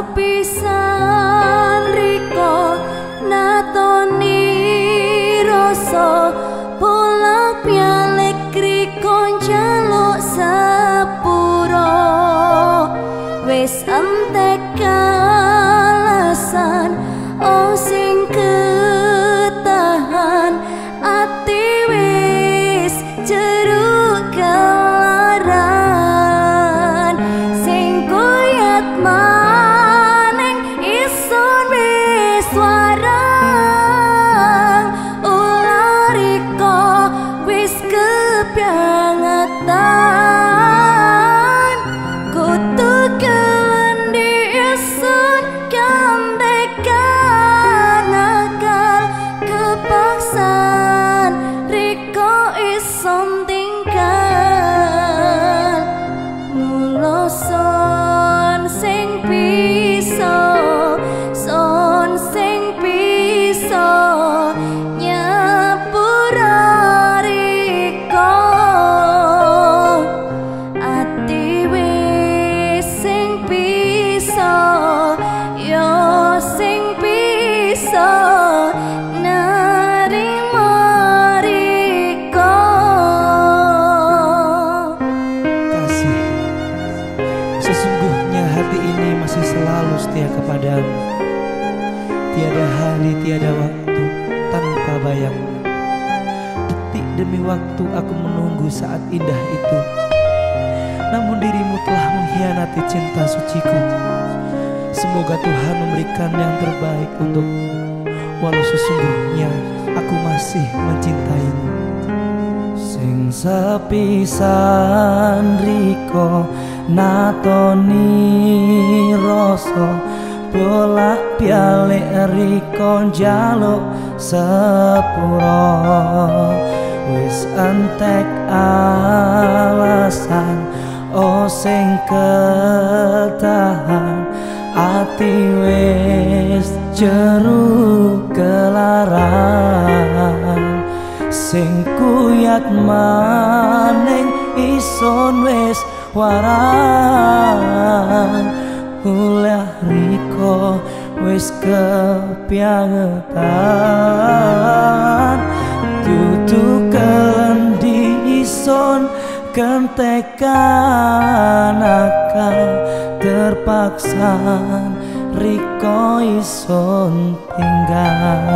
sepisah Hari, tiada waktu tanpa bayangmu. Detik demi waktu aku menunggu saat indah itu. Namun dirimu telah mengkhianati cinta suciku. Semoga Tuhan memberikan yang terbaik untukmu. Walau sesungguhnya aku masih mencintaimu. Sing sepisan riko natoni rasa bolak balik riko jaluk sepuro. Wis entek alasan oh sing ketahan. Ati wis jeruk kelaran. Sing kuyat maning ison wis waran ulah riko wis kepiangetan. Tutu kendi ison kentekan akan terpaksa riko ison tinggal